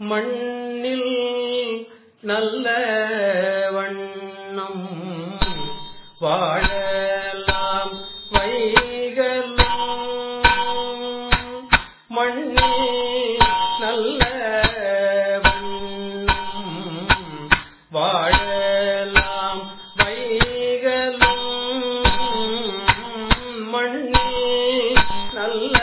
மண்ணில் நல்ல வண்ணம் வாழலாம் வைகளும். மண்ணில் நல்ல வண்ணம் வாழலாம் வைகளும். மண்ணில் நல்ல